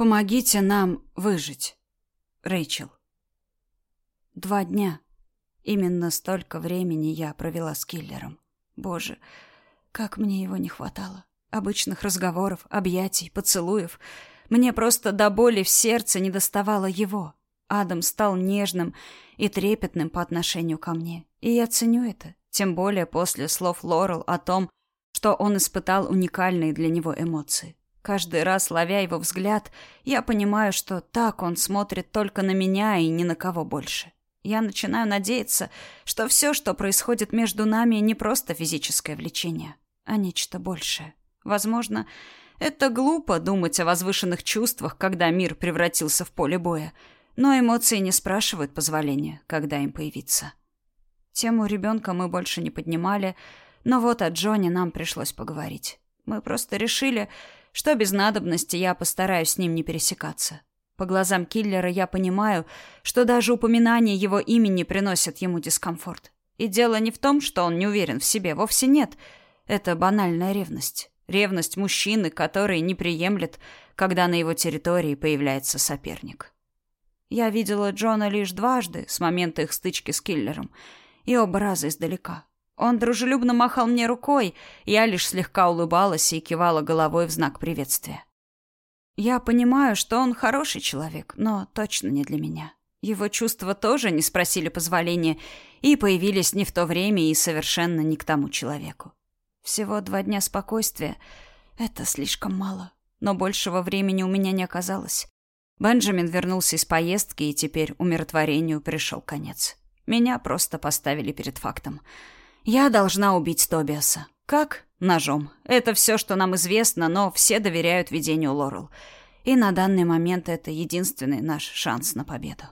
Помогите нам выжить. Рэйчел. Два дня. Именно столько времени я провела с киллером. Боже, как мне его не хватало. Обычных разговоров, объятий, поцелуев. Мне просто до боли в сердце не доставало его. Адам стал нежным и трепетным по отношению ко мне. И я ценю это. Тем более после слов Лорел о том, что он испытал уникальные для него эмоции. Каждый раз, ловя его взгляд, я понимаю, что так он смотрит только на меня и ни на кого больше. Я начинаю надеяться, что все, что происходит между нами, не просто физическое влечение, а нечто большее. Возможно, это глупо думать о возвышенных чувствах, когда мир превратился в поле боя, но эмоции не спрашивают позволения, когда им появиться. Тему ребенка мы больше не поднимали, но вот о Джоне нам пришлось поговорить. Мы просто решили, что без надобности я постараюсь с ним не пересекаться. По глазам киллера я понимаю, что даже упоминание его имени приносит ему дискомфорт. И дело не в том, что он не уверен в себе, вовсе нет. Это банальная ревность. Ревность мужчины, который не приемлет, когда на его территории появляется соперник. Я видела Джона лишь дважды с момента их стычки с киллером, и оба раза издалека. Он дружелюбно махал мне рукой, я лишь слегка улыбалась и кивала головой в знак приветствия. Я понимаю, что он хороший человек, но точно не для меня. Его чувства тоже не спросили позволения и появились не в то время и совершенно не к тому человеку. Всего два дня спокойствия — это слишком мало, но большего времени у меня не оказалось. Бенджамин вернулся из поездки, и теперь умиротворению пришел конец. Меня просто поставили перед фактом — я должна убить Тобиаса. Как? Ножом. Это все, что нам известно, но все доверяют видению Лорел. И на данный момент это единственный наш шанс на победу.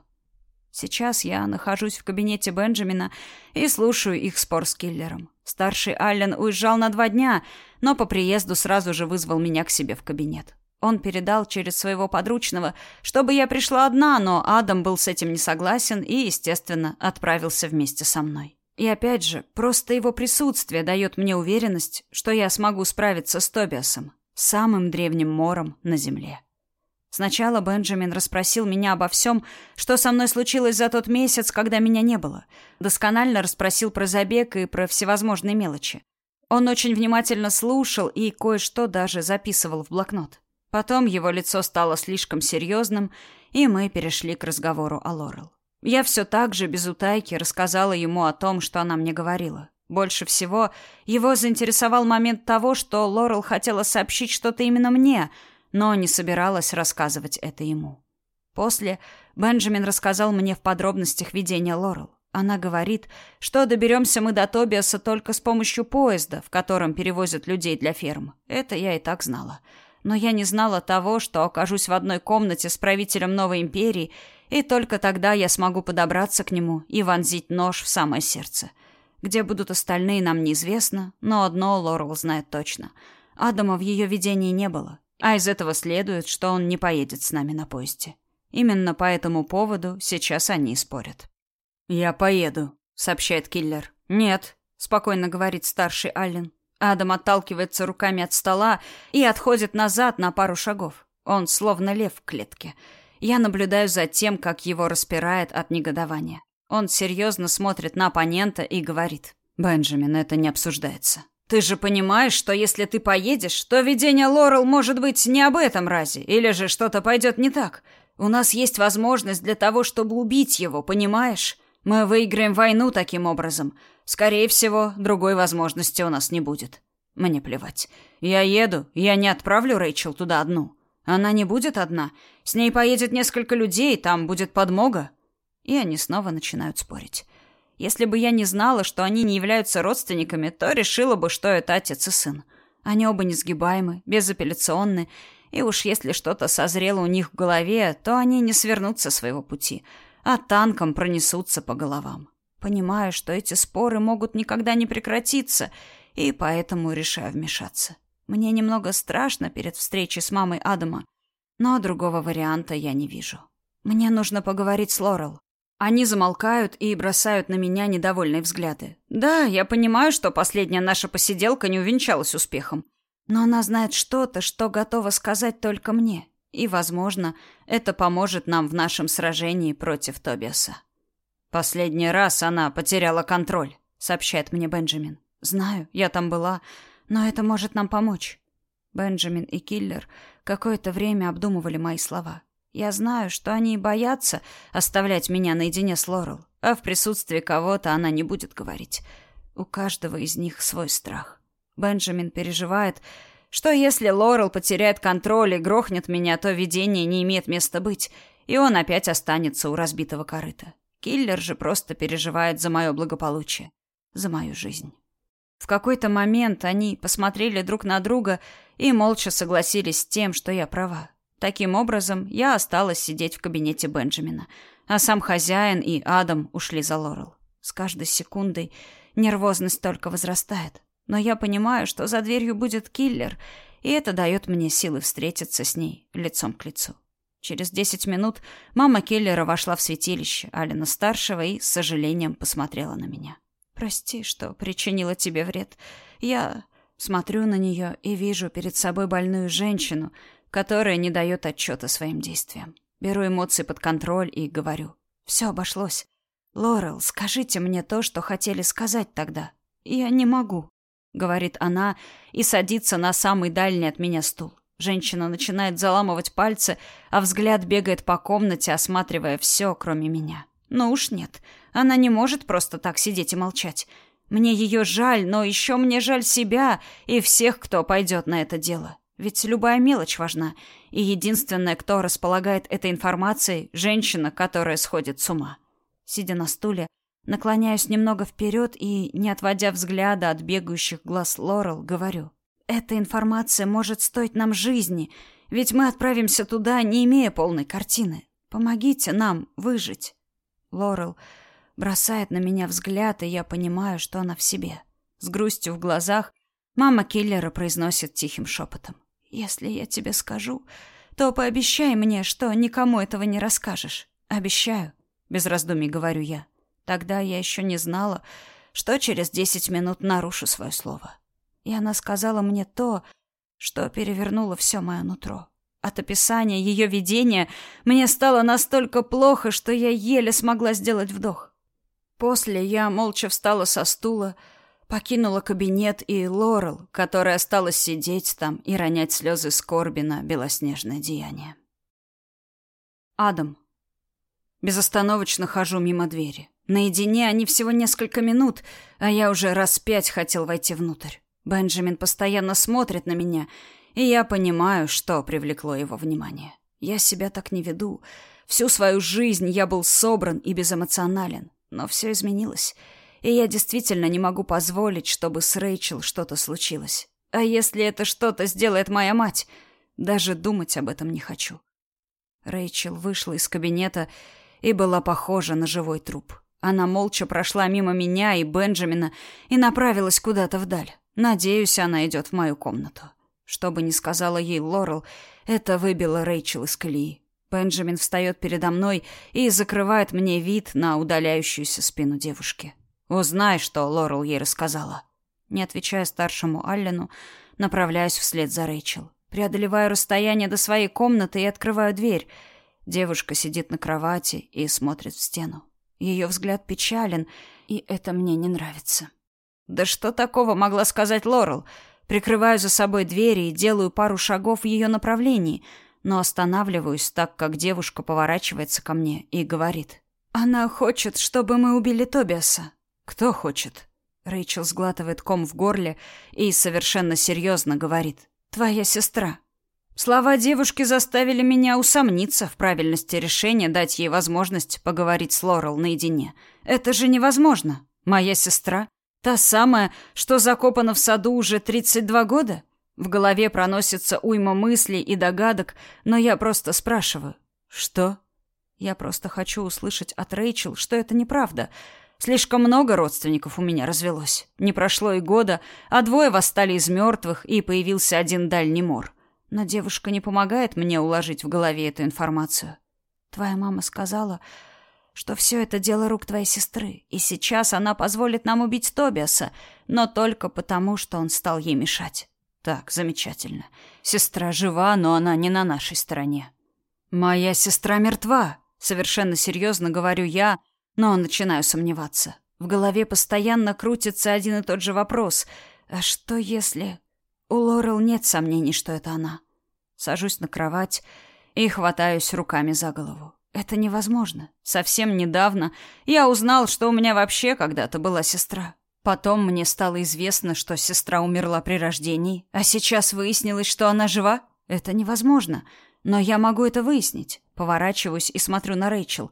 Сейчас я нахожусь в кабинете Бенджамина и слушаю их спор с киллером. Старший Аллен уезжал на два дня, но по приезду сразу же вызвал меня к себе в кабинет. Он передал через своего подручного, чтобы я пришла одна, но Адам был с этим не согласен и, естественно, отправился вместе со мной. И опять же, просто его присутствие дает мне уверенность, что я смогу справиться с Тобиасом, самым древним мором на Земле. Сначала Бенджамин расспросил меня обо всем, что со мной случилось за тот месяц, когда меня не было. Досконально расспросил про забег и про всевозможные мелочи. Он очень внимательно слушал и кое-что даже записывал в блокнот. Потом его лицо стало слишком серьезным, и мы перешли к разговору о Лорел. Я все так же без утайки рассказала ему о том, что она мне говорила. Больше всего его заинтересовал момент того, что Лорел хотела сообщить что-то именно мне, но не собиралась рассказывать это ему. После Бенджамин рассказал мне в подробностях видения Лорел. Она говорит, что доберемся мы до Тобиаса только с помощью поезда, в котором перевозят людей для ферм. Это я и так знала. Но я не знала того, что окажусь в одной комнате с правителем новой империи и только тогда я смогу подобраться к нему и вонзить нож в самое сердце. Где будут остальные, нам неизвестно, но одно Лорел знает точно. Адама в ее видении не было, а из этого следует, что он не поедет с нами на поезде. Именно по этому поводу сейчас они спорят. «Я поеду», — сообщает киллер. «Нет», — спокойно говорит старший Аллен. Адам отталкивается руками от стола и отходит назад на пару шагов. Он словно лев в клетке — я наблюдаю за тем, как его распирает от негодования. Он серьезно смотрит на оппонента и говорит. «Бенджамин, это не обсуждается. Ты же понимаешь, что если ты поедешь, то видение Лорел может быть не об этом разе, или же что-то пойдет не так. У нас есть возможность для того, чтобы убить его, понимаешь? Мы выиграем войну таким образом. Скорее всего, другой возможности у нас не будет. Мне плевать. Я еду, я не отправлю Рэйчел туда одну. Она не будет одна. С ней поедет несколько людей, там будет подмога. И они снова начинают спорить. Если бы я не знала, что они не являются родственниками, то решила бы, что это отец и сын. Они оба несгибаемы, безапелляционны, и уж если что-то созрело у них в голове, то они не свернут со своего пути, а танком пронесутся по головам. Понимаю, что эти споры могут никогда не прекратиться, и поэтому решаю вмешаться. Мне немного страшно перед встречей с мамой Адама, но другого варианта я не вижу. Мне нужно поговорить с Лорел. Они замолкают и бросают на меня недовольные взгляды. Да, я понимаю, что последняя наша посиделка не увенчалась успехом. Но она знает что-то, что готова сказать только мне. И, возможно, это поможет нам в нашем сражении против Тобиаса. Последний раз она потеряла контроль, сообщает мне Бенджамин. Знаю, я там была, но это может нам помочь. Бенджамин и Киллер какое-то время обдумывали мои слова. Я знаю, что они боятся оставлять меня наедине с Лорел, а в присутствии кого-то она не будет говорить. У каждого из них свой страх. Бенджамин переживает, что если Лорел потеряет контроль и грохнет меня, то видение не имеет места быть, и он опять останется у разбитого корыта. Киллер же просто переживает за мое благополучие, за мою жизнь. В какой-то момент они посмотрели друг на друга и молча согласились с тем, что я права. Таким образом, я осталась сидеть в кабинете Бенджамина, а сам хозяин и Адам ушли за Лорел. С каждой секундой нервозность только возрастает. Но я понимаю, что за дверью будет киллер, и это дает мне силы встретиться с ней лицом к лицу. Через десять минут мама киллера вошла в святилище Алина-старшего и с сожалением посмотрела на меня. «Прости, что причинила тебе вред. Я...» Смотрю на нее и вижу перед собой больную женщину, которая не дает отчета своим действиям. Беру эмоции под контроль и говорю. «Все обошлось. Лорел, скажите мне то, что хотели сказать тогда. Я не могу» говорит она и садится на самый дальний от меня стул. Женщина начинает заламывать пальцы, а взгляд бегает по комнате, осматривая все, кроме меня. Но уж нет, она не может просто так сидеть и молчать. Мне ее жаль, но еще мне жаль себя и всех, кто пойдет на это дело. Ведь любая мелочь важна, и единственная, кто располагает этой информацией, женщина, которая сходит с ума. Сидя на стуле, Наклоняюсь немного вперед и, не отводя взгляда от бегающих глаз Лорел, говорю. «Эта информация может стоить нам жизни, ведь мы отправимся туда, не имея полной картины. Помогите нам выжить». Лорел бросает на меня взгляд, и я понимаю, что она в себе. С грустью в глазах мама киллера произносит тихим шепотом. «Если я тебе скажу, то пообещай мне, что никому этого не расскажешь. Обещаю», — без раздумий говорю я. Тогда я еще не знала, что через десять минут нарушу свое слово. И она сказала мне то, что перевернуло все мое нутро. От описания ее видения мне стало настолько плохо, что я еле смогла сделать вдох. После я молча встала со стула, покинула кабинет, и Лорел, которая осталась сидеть там и ронять слезы скорби на белоснежное деяние. Адам. Безостановочно хожу мимо двери. Наедине они всего несколько минут, а я уже раз пять хотел войти внутрь. Бенджамин постоянно смотрит на меня, и я понимаю, что привлекло его внимание. Я себя так не веду. Всю свою жизнь я был собран и безэмоционален. Но все изменилось, и я действительно не могу позволить, чтобы с Рэйчел что-то случилось. А если это что-то сделает моя мать? Даже думать об этом не хочу. Рэйчел вышла из кабинета и была похожа на живой труп. Она молча прошла мимо меня и Бенджамина и направилась куда-то вдаль. Надеюсь, она идет в мою комнату. Что бы ни сказала ей Лорел, это выбило Рэйчел из колеи. Бенджамин встает передо мной и закрывает мне вид на удаляющуюся спину девушки. «Узнай, что Лорел ей рассказала». Не отвечая старшему Аллену, направляюсь вслед за Рэйчел. Преодолеваю расстояние до своей комнаты и открываю дверь. Девушка сидит на кровати и смотрит в стену. Ее взгляд печален, и это мне не нравится. Да что такого могла сказать Лорел? Прикрываю за собой двери и делаю пару шагов в ее направлении, но останавливаюсь так, как девушка поворачивается ко мне и говорит. «Она хочет, чтобы мы убили Тобиаса». «Кто хочет?» Рэйчел сглатывает ком в горле и совершенно серьезно говорит. «Твоя сестра». Слова девушки заставили меня усомниться в правильности решения дать ей возможность поговорить с Лорел наедине. Это же невозможно. Моя сестра, та самая, что закопана в саду уже 32 года? В голове проносится уйма мыслей и догадок, но я просто спрашиваю. Что? Я просто хочу услышать от Рэйчел, что это неправда. Слишком много родственников у меня развелось. Не прошло и года, а двое восстали из мертвых, и появился один дальний мор. Но девушка не помогает мне уложить в голове эту информацию. Твоя мама сказала, что все это дело рук твоей сестры, и сейчас она позволит нам убить Тобиаса, но только потому, что он стал ей мешать. Так, замечательно. Сестра жива, но она не на нашей стороне. Моя сестра мертва, совершенно серьезно говорю я, но начинаю сомневаться. В голове постоянно крутится один и тот же вопрос. А что если... У Лорел нет сомнений, что это она. Сажусь на кровать и хватаюсь руками за голову. Это невозможно. Совсем недавно я узнал, что у меня вообще когда-то была сестра. Потом мне стало известно, что сестра умерла при рождении, а сейчас выяснилось, что она жива. Это невозможно. Но я могу это выяснить. Поворачиваюсь и смотрю на Рэйчел.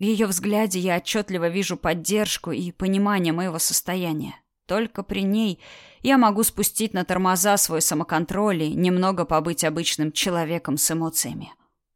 В ее взгляде я отчетливо вижу поддержку и понимание моего состояния. Только при ней я могу спустить на тормоза свой самоконтроль и немного побыть обычным человеком с эмоциями.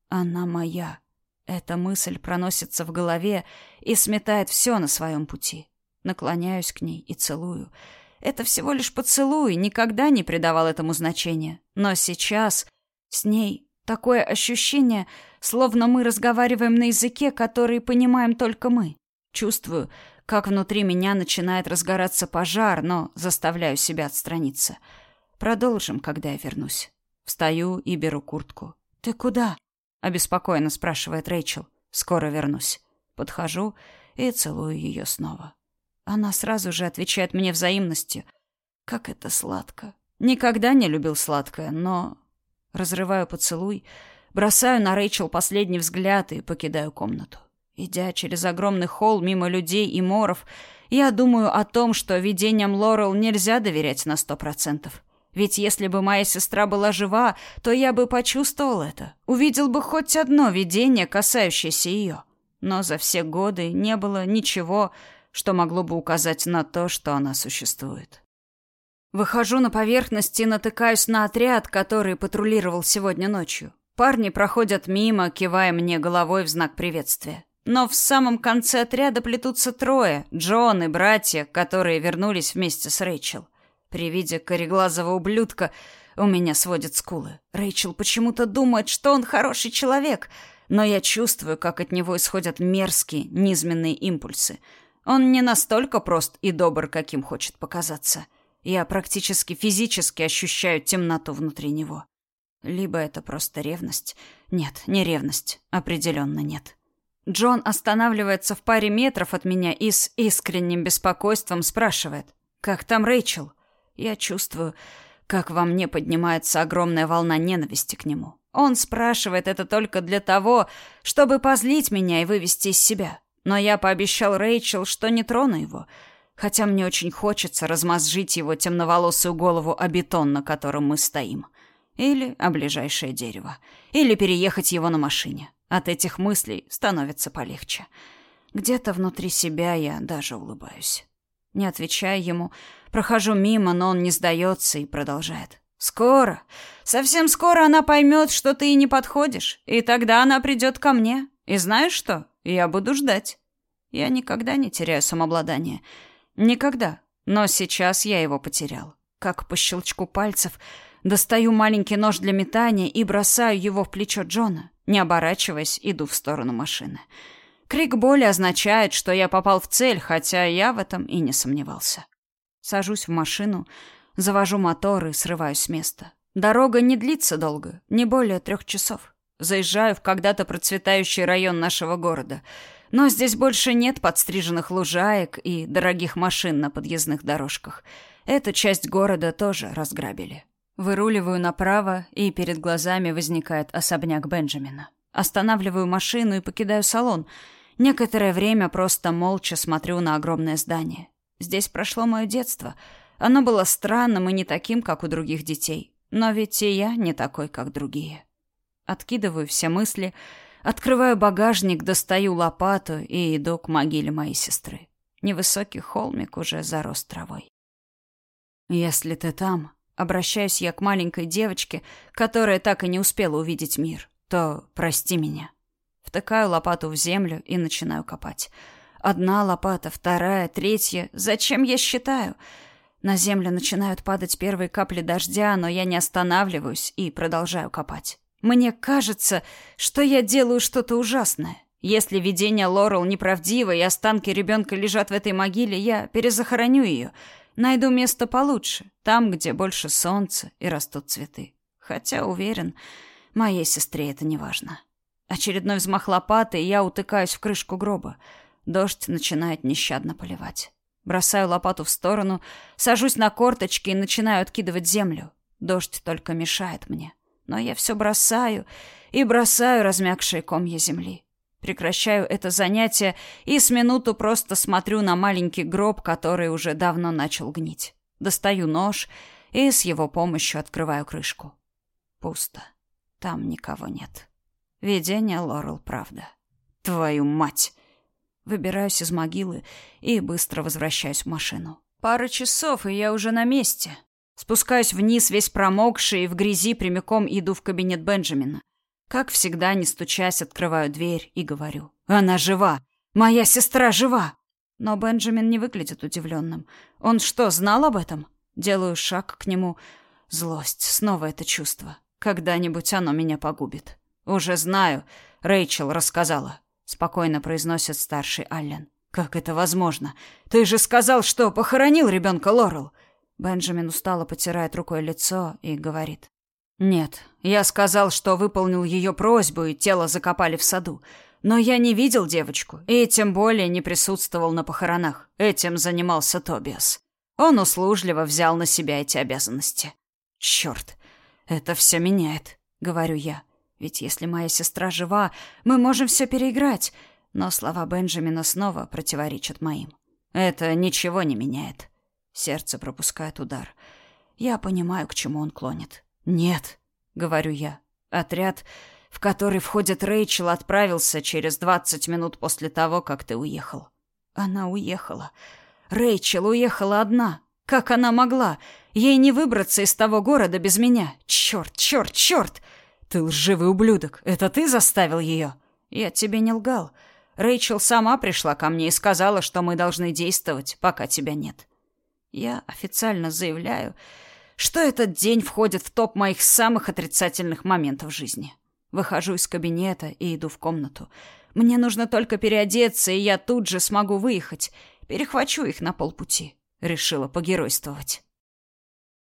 Она моя. Эта мысль проносится в голове и сметает все на своем пути. Наклоняюсь к ней и целую. Это всего лишь поцелуй, никогда не придавал этому значения. Но сейчас с ней такое ощущение, словно мы разговариваем на языке, который понимаем только мы. Чувствую, как внутри меня начинает разгораться пожар, но заставляю себя отстраниться. Продолжим, когда я вернусь. Встаю и беру куртку. «Ты куда?» — обеспокоенно спрашивает Рэйчел. «Скоро вернусь». Подхожу и целую ее снова. Она сразу же отвечает мне взаимностью. Как это сладко. Никогда не любил сладкое, но... Разрываю поцелуй, бросаю на Рэйчел последний взгляд и покидаю комнату. Идя через огромный холл мимо людей и моров, я думаю о том, что видениям Лорел нельзя доверять на сто процентов. Ведь если бы моя сестра была жива, то я бы почувствовал это. Увидел бы хоть одно видение, касающееся ее. Но за все годы не было ничего, что могло бы указать на то, что она существует. Выхожу на поверхность и натыкаюсь на отряд, который патрулировал сегодня ночью. Парни проходят мимо, кивая мне головой в знак приветствия. Но в самом конце отряда плетутся трое — Джон и братья, которые вернулись вместе с Рэйчел. При виде кореглазого ублюдка у меня сводят скулы. Рэйчел почему-то думает, что он хороший человек, но я чувствую, как от него исходят мерзкие, низменные импульсы — он не настолько прост и добр, каким хочет показаться. Я практически физически ощущаю темноту внутри него. Либо это просто ревность. Нет, не ревность. Определенно нет. Джон останавливается в паре метров от меня и с искренним беспокойством спрашивает. «Как там Рэйчел?» Я чувствую, как во мне поднимается огромная волна ненависти к нему. Он спрашивает это только для того, чтобы позлить меня и вывести из себя. Но я пообещал Рэйчел, что не трону его, хотя мне очень хочется размозжить его темноволосую голову о бетон, на котором мы стоим. Или о ближайшее дерево. Или переехать его на машине. От этих мыслей становится полегче. Где-то внутри себя я даже улыбаюсь. Не отвечая ему, прохожу мимо, но он не сдается и продолжает. «Скоро, совсем скоро она поймет, что ты и не подходишь, и тогда она придет ко мне. И знаешь что? Я буду ждать. Я никогда не теряю самообладание. Никогда. Но сейчас я его потерял. Как по щелчку пальцев достаю маленький нож для метания и бросаю его в плечо Джона. Не оборачиваясь, иду в сторону машины. Крик боли означает, что я попал в цель, хотя я в этом и не сомневался. Сажусь в машину, завожу мотор и срываюсь с места. Дорога не длится долго, не более трех часов. Заезжаю в когда-то процветающий район нашего города. Но здесь больше нет подстриженных лужаек и дорогих машин на подъездных дорожках. Эту часть города тоже разграбили. Выруливаю направо, и перед глазами возникает особняк Бенджамина. Останавливаю машину и покидаю салон. Некоторое время просто молча смотрю на огромное здание. Здесь прошло мое детство. Оно было странным и не таким, как у других детей. Но ведь и я не такой, как другие. Откидываю все мысли, открываю багажник, достаю лопату и иду к могиле моей сестры. Невысокий холмик уже зарос травой. «Если ты там», — обращаюсь я к маленькой девочке, которая так и не успела увидеть мир, то прости меня. Втыкаю лопату в землю и начинаю копать. Одна лопата, вторая, третья. Зачем я считаю? На землю начинают падать первые капли дождя, но я не останавливаюсь и продолжаю копать. Мне кажется, что я делаю что-то ужасное. Если видение Лорел неправдиво и останки ребенка лежат в этой могиле, я перезахороню ее. Найду место получше, там, где больше солнца и растут цветы. Хотя, уверен, моей сестре это не важно. Очередной взмах лопаты, и я утыкаюсь в крышку гроба. Дождь начинает нещадно поливать. Бросаю лопату в сторону, сажусь на корточки и начинаю откидывать землю. Дождь только мешает мне. Но я все бросаю и бросаю размягшие комья земли. Прекращаю это занятие и с минуту просто смотрю на маленький гроб, который уже давно начал гнить. Достаю нож и с его помощью открываю крышку. Пусто. Там никого нет. Видение Лорел правда. Твою мать! Выбираюсь из могилы и быстро возвращаюсь в машину. Пара часов, и я уже на месте. Спускаюсь вниз, весь промокший, и в грязи прямиком иду в кабинет Бенджамина. Как всегда, не стучась, открываю дверь и говорю. «Она жива! Моя сестра жива!» Но Бенджамин не выглядит удивленным. Он что, знал об этом? Делаю шаг к нему. Злость, снова это чувство. Когда-нибудь оно меня погубит. «Уже знаю», — Рэйчел рассказала. Спокойно произносит старший Аллен. «Как это возможно? Ты же сказал, что похоронил ребенка Лорел!» Бенджамин устало потирает рукой лицо и говорит. «Нет, я сказал, что выполнил ее просьбу, и тело закопали в саду. Но я не видел девочку, и тем более не присутствовал на похоронах. Этим занимался Тобиас. Он услужливо взял на себя эти обязанности. Черт, это все меняет, говорю я. Ведь если моя сестра жива, мы можем все переиграть. Но слова Бенджамина снова противоречат моим. Это ничего не меняет. Сердце пропускает удар. Я понимаю, к чему он клонит. «Нет», — говорю я. «Отряд, в который входит Рэйчел, отправился через двадцать минут после того, как ты уехал». Она уехала. Рэйчел уехала одна. Как она могла? Ей не выбраться из того города без меня. Черт, черт, черт! Ты лживый ублюдок. Это ты заставил ее? Я тебе не лгал. Рэйчел сама пришла ко мне и сказала, что мы должны действовать, пока тебя нет. Я официально заявляю, что этот день входит в топ моих самых отрицательных моментов жизни. Выхожу из кабинета и иду в комнату. Мне нужно только переодеться, и я тут же смогу выехать. Перехвачу их на полпути. Решила погеройствовать.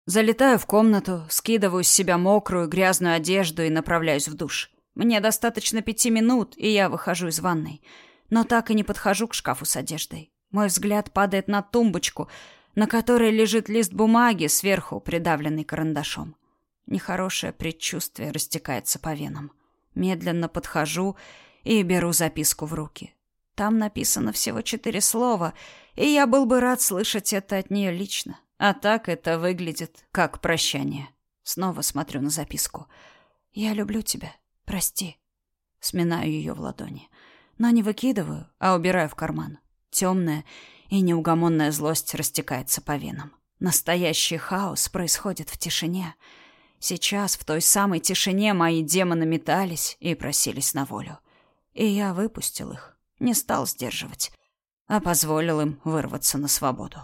Залетаю в комнату, скидываю с себя мокрую, грязную одежду и направляюсь в душ. Мне достаточно пяти минут, и я выхожу из ванной. Но так и не подхожу к шкафу с одеждой. Мой взгляд падает на тумбочку, на которой лежит лист бумаги, сверху придавленный карандашом. Нехорошее предчувствие растекается по венам. Медленно подхожу и беру записку в руки. Там написано всего четыре слова, и я был бы рад слышать это от нее лично. А так это выглядит как прощание. Снова смотрю на записку. «Я люблю тебя. Прости». Сминаю ее в ладони. Но не выкидываю, а убираю в карман. Темная и неугомонная злость растекается по венам. Настоящий хаос происходит в тишине. Сейчас в той самой тишине мои демоны метались и просились на волю. И я выпустил их, не стал сдерживать, а позволил им вырваться на свободу.